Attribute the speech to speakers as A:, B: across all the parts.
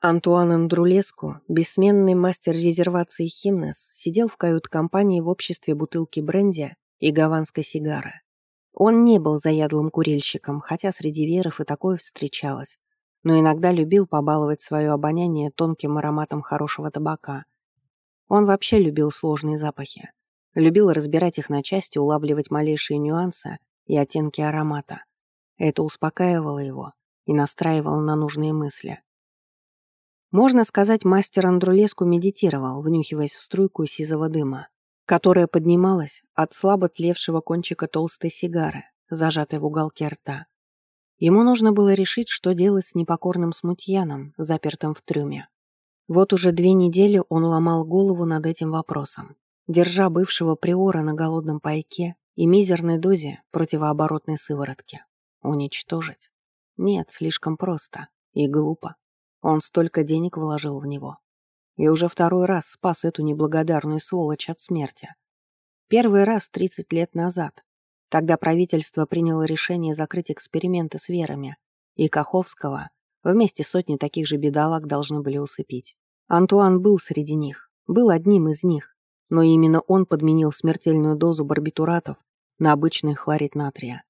A: Антуан Андрулеску, бессменный мастер резервации Химнес, сидел в кают-компании в обществе бутылки бренди и гаванской сигары. Он не был заядлым курильщиком, хотя среди веров и такое встречалось, но иногда любил побаловать свое обоняние тонким ароматом хорошего табака. Он вообще любил сложные запахи. Любил разбирать их на части, улавливать малейшие нюансы и оттенки аромата. Это успокаивало его и настраивало на нужные мысли. Можно сказать, мастер Андрулеску медитировал, внюхиваясь в струйку сизого дыма, которая поднималась от слабо тлевшего кончика толстой сигары, зажатой в уголке рта. Ему нужно было решить, что делать с непокорным смутьяном, запертым в трюме. Вот уже две недели он ломал голову над этим вопросом, держа бывшего приора на голодном пайке и мизерной дозе противооборотной сыворотки. Уничтожить? Нет, слишком просто и глупо. Он столько денег вложил в него. И уже второй раз спас эту неблагодарную сволочь от смерти. Первый раз 30 лет назад. Тогда правительство приняло решение закрыть эксперименты с верами, и Каховского вместе с сотней таких же бедолаг должны были усыпить. Антуан был среди них, был одним из них, но именно он подменил смертельную дозу барбитуратов на обычный хлорид натрия.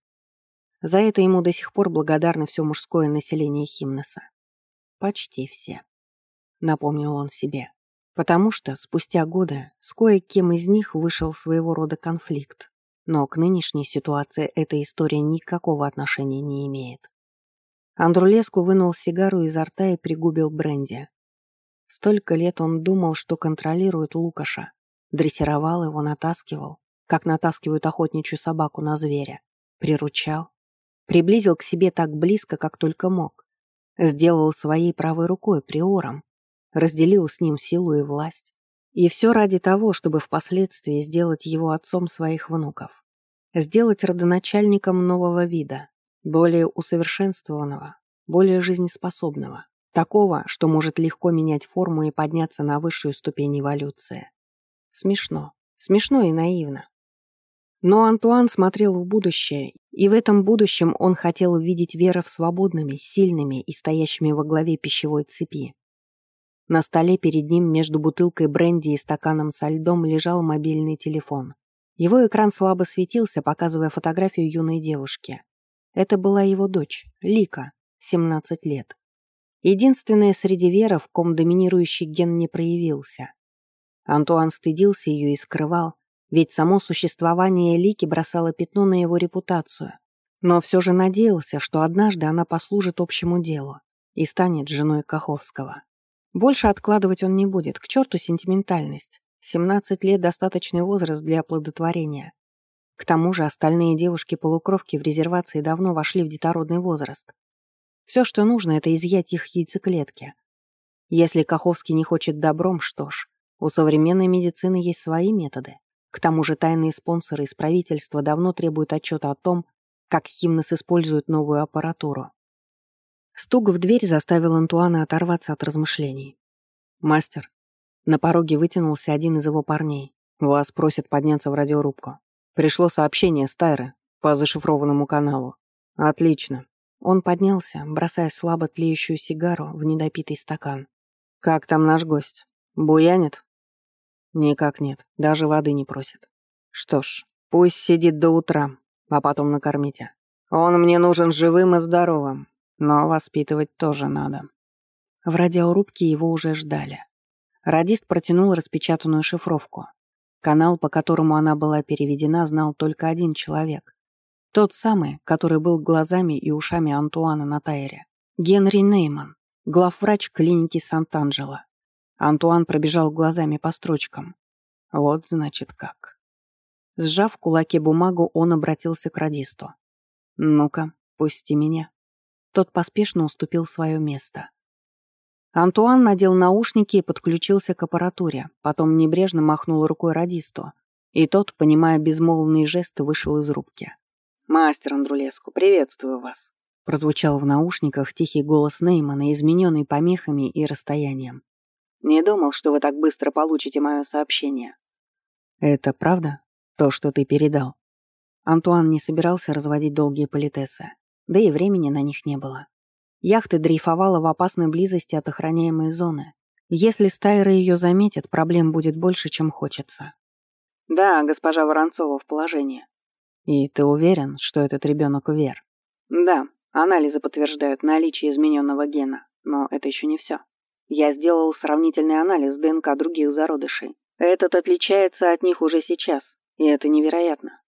A: За это ему до сих пор благодарно все мужское население Химноса. Почти все. Напомнил он себе. Потому что спустя годы с кое-кем из них вышел своего рода конфликт. Но к нынешней ситуации эта история никакого отношения не имеет. Андрулеску вынул сигару изо рта и пригубил бренди. Столько лет он думал, что контролирует Лукаша. Дрессировал его, натаскивал, как натаскивают охотничью собаку на зверя. Приручал. Приблизил к себе так близко, как только мог. Сделал своей правой рукой приором, разделил с ним силу и власть. И все ради того, чтобы впоследствии сделать его отцом своих внуков. Сделать родоначальником нового вида, более усовершенствованного, более жизнеспособного, такого, что может легко менять форму и подняться на высшую ступень эволюции. Смешно. Смешно и наивно. Но Антуан смотрел в будущее, и в этом будущем он хотел видеть веров свободными, сильными и стоящими во главе пищевой цепи. На столе перед ним между бутылкой бренди и стаканом со льдом лежал мобильный телефон. Его экран слабо светился, показывая фотографию юной девушки. Это была его дочь, Лика, 17 лет. Единственная среди веров, ком доминирующий ген не проявился. Антуан стыдился ее и скрывал, ведь само существование Лики бросало пятно на его репутацию. Но все же надеялся, что однажды она послужит общему делу и станет женой Каховского. Больше откладывать он не будет, к черту сентиментальность. 17 лет – достаточный возраст для оплодотворения. К тому же остальные девушки-полукровки в резервации давно вошли в детородный возраст. Все, что нужно, это изъять их яйцеклетки. Если Каховский не хочет добром, что ж, у современной медицины есть свои методы. К тому же тайные спонсоры из правительства давно требуют отчета о том, как Химнес использует новую аппаратуру. Стук в дверь заставил Антуана оторваться от размышлений. «Мастер». На пороге вытянулся один из его парней. «Вас просят подняться в радиорубку. Пришло сообщение с Тайры по зашифрованному каналу. Отлично». Он поднялся, бросая слабо тлеющую сигару в недопитый стакан. «Как там наш гость? Буянит?» Никак нет, даже воды не просит. Что ж, пусть сидит до утра, а потом накормите. Он мне нужен живым и здоровым, но воспитывать тоже надо. В радиорубке его уже ждали. Радист протянул распечатанную шифровку. Канал, по которому она была переведена, знал только один человек. Тот самый, который был глазами и ушами Антуана на Тайре. Генри Нейман, главврач клиники Сант-Анджело. Антуан пробежал глазами по строчкам. Вот значит как. Сжав в кулаке бумагу, он обратился к радисту. «Ну-ка, пусти меня». Тот поспешно уступил свое место. Антуан надел наушники и подключился к аппаратуре, потом небрежно махнул рукой радисту, и тот, понимая безмолвные жесты, вышел из рубки.
B: «Мастер Андрулеску, приветствую вас»,
A: прозвучал в наушниках тихий голос Неймана, измененный помехами и расстоянием.
B: Не думал, что вы так быстро получите мое сообщение.
A: Это правда? То, что ты передал? Антуан не собирался разводить долгие политесы, да и времени на них не было. Яхта дрейфовала в опасной близости от охраняемой зоны. Если Стайра ее заметит, проблем будет больше, чем хочется.
B: Да, госпожа Воронцова в положении.
A: И ты уверен, что этот ребенок Вер?
B: Да, анализы подтверждают наличие измененного гена, но это еще не все. Я сделал сравнительный анализ ДНК других зародышей. Этот отличается от них уже сейчас, и это невероятно.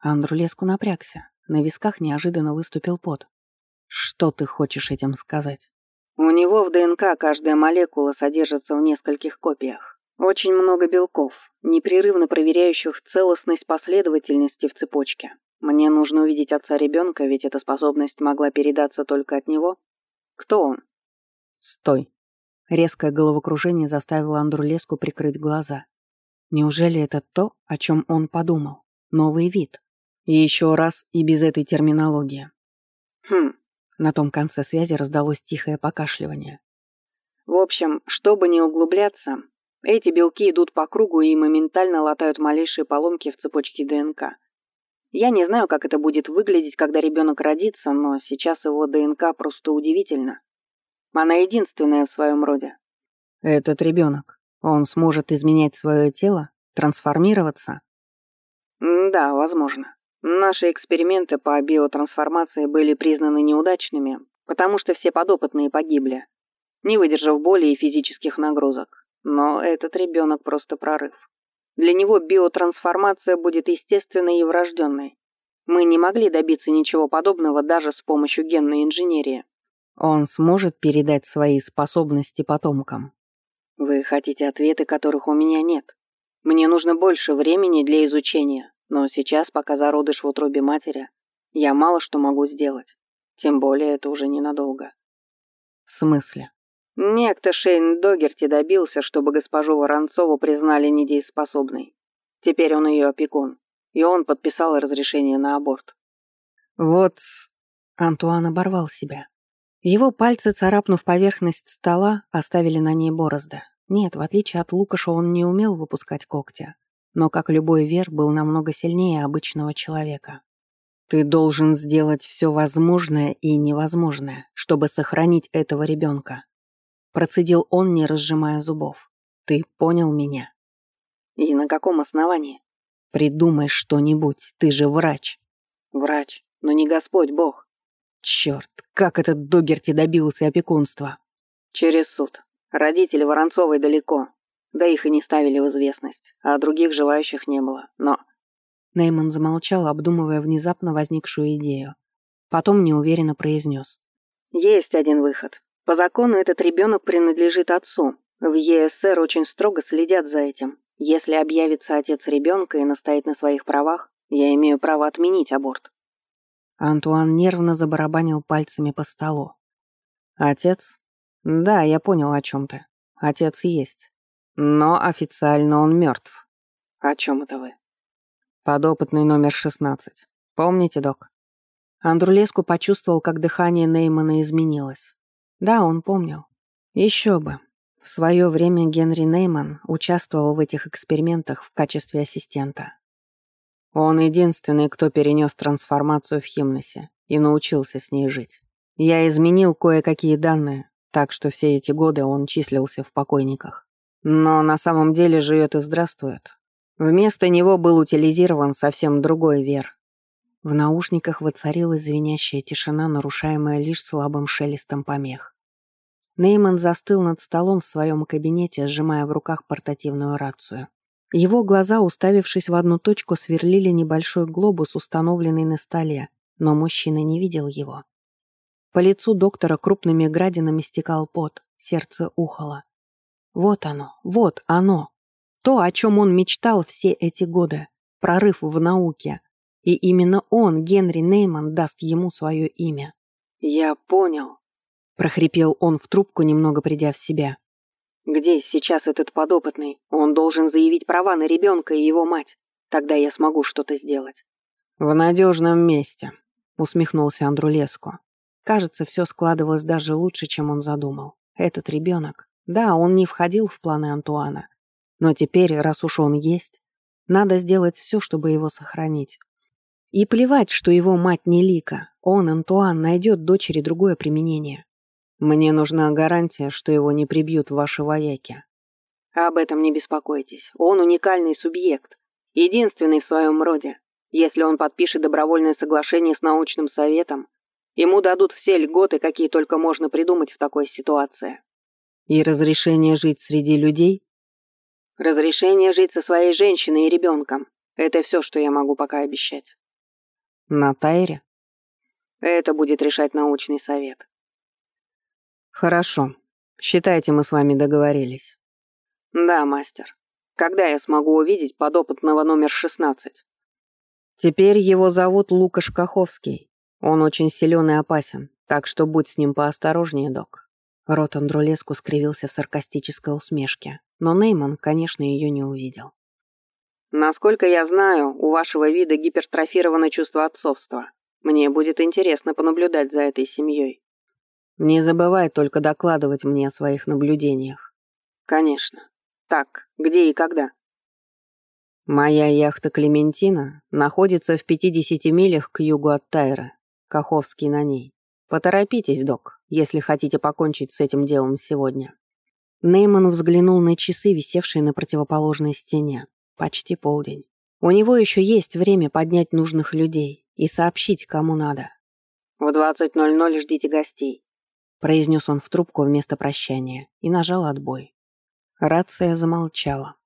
A: Андрулеску напрягся. На висках неожиданно выступил пот. Что ты хочешь этим сказать?
B: У него в ДНК каждая молекула содержится в нескольких копиях. Очень много белков, непрерывно проверяющих целостность последовательности в цепочке. Мне нужно увидеть отца ребенка, ведь эта способность могла передаться только от него. Кто он?
A: Стой. Резкое головокружение заставило Андрлеску прикрыть глаза. Неужели это то, о чем он подумал? Новый вид. И еще раз и без этой терминологии.
B: Хм.
A: На том конце связи раздалось тихое покашливание.
B: В общем, чтобы не углубляться, эти белки идут по кругу и моментально латают малейшие поломки в цепочке ДНК. Я не знаю, как это будет выглядеть, когда ребенок родится, но сейчас его ДНК просто удивительно. Она единственная в своем роде.
A: Этот ребенок, он сможет изменять свое тело, трансформироваться?
B: Да, возможно. Наши эксперименты по биотрансформации были признаны неудачными, потому что все подопытные погибли, не выдержав боли и физических нагрузок. Но этот ребенок просто прорыв. Для него биотрансформация будет естественной и врожденной. Мы не могли добиться ничего подобного даже с помощью генной инженерии.
A: Он сможет передать свои способности потомкам?
B: Вы хотите ответы, которых у меня нет. Мне нужно больше времени для изучения, но сейчас, пока зародыш в утробе матери, я мало что могу сделать. Тем более это уже ненадолго.
A: В смысле?
B: Некто Шейн Догерти добился, чтобы госпожу Воронцову признали недееспособной. Теперь он ее опекун, и он подписал разрешение на аборт.
A: Вот... Антуан оборвал себя. Его пальцы, царапнув поверхность стола, оставили на ней борозды. Нет, в отличие от Лукаша, он не умел выпускать когтя. Но, как любой вер, был намного сильнее обычного человека. Ты должен сделать все возможное и невозможное, чтобы сохранить этого ребенка. Процедил он, не разжимая зубов. Ты понял меня?
B: И на каком основании?
A: Придумай что-нибудь, ты же врач.
B: Врач, но не Господь Бог.
A: Черт, как этот Догерти добился опекунства?
B: Через суд. Родители Воронцовой далеко. Да их и не ставили в известность. А других желающих не было. Но...
A: Нейман замолчал, обдумывая внезапно возникшую идею. Потом неуверенно произнес.
B: Есть один выход. По закону этот ребенок принадлежит отцу. В ЕСР очень строго следят за этим. Если объявится отец ребенка и настоит на своих правах, я имею право отменить аборт.
A: Антуан нервно забарабанил пальцами по столу. «Отец? Да, я понял, о чем ты. Отец есть. Но официально он мертв».
B: «О чем это вы?»
A: «Подопытный номер 16. Помните, док?» Андрулеску почувствовал, как дыхание Неймана изменилось. Да, он помнил. Еще бы. В свое время Генри Нейман участвовал в этих экспериментах в качестве ассистента. Он единственный, кто перенес трансформацию в Химносе и научился с ней жить. Я изменил кое-какие данные, так что все эти годы он числился в покойниках. Но на самом деле живет и здравствует. Вместо него был утилизирован совсем другой Вер. В наушниках воцарилась звенящая тишина, нарушаемая лишь слабым шелестом помех. Нейман застыл над столом в своем кабинете, сжимая в руках портативную рацию. Его глаза, уставившись в одну точку, сверлили небольшой глобус, установленный на столе, но мужчина не видел его. По лицу доктора крупными градинами стекал пот, сердце ухало. Вот оно, вот оно. То, о чем он мечтал все эти годы. Прорыв в науке. И именно он, Генри Нейман, даст ему свое имя.
B: «Я понял», —
A: прохрипел он в трубку, немного придя в себя.
B: Где сейчас этот подопытный? Он должен заявить права на ребенка и его мать. Тогда я смогу что-то сделать.
A: В надежном месте, усмехнулся Андрулеску. Кажется, все складывалось даже лучше, чем он задумал. Этот ребенок. Да, он не входил в планы Антуана. Но теперь, раз уж он есть, надо сделать все, чтобы его сохранить. И плевать, что его мать не Лика. Он, Антуан, найдет дочери другое применение. Мне нужна гарантия, что его не прибьют ваши вояки.
B: Об этом не беспокойтесь. Он уникальный субъект. Единственный в своем роде. Если он подпишет добровольное соглашение с научным советом, ему дадут все льготы, какие только можно придумать в такой ситуации.
A: И разрешение жить среди людей?
B: Разрешение жить со своей женщиной и ребенком. Это все, что я могу пока обещать.
A: На Тайре?
B: Это будет решать научный совет.
A: Хорошо. Считайте, мы с вами договорились.
B: Да, мастер. Когда я смогу увидеть подопытного номер 16?
A: Теперь его зовут Лукаш Каховский. Он очень силен и опасен, так что будь с ним поосторожнее, док. Рот Андрулеску скривился в саркастической усмешке, но Нейман, конечно, ее не увидел.
B: Насколько я знаю, у вашего вида гипертрофировано чувство отцовства. Мне будет интересно понаблюдать за этой семьей.
A: Не забывай только докладывать мне о своих наблюдениях.
B: Конечно. Так, где и когда?
A: Моя яхта Клементина находится в 50 милях к югу от Тайра. Каховский на ней. Поторопитесь, док, если хотите покончить с этим делом сегодня. Нейман взглянул на часы, висевшие на противоположной стене. Почти полдень. У него еще есть время поднять нужных людей и сообщить, кому надо.
B: «В 20.00 ждите гостей», —
A: произнес он в трубку вместо прощания и нажал отбой. Рация замолчала.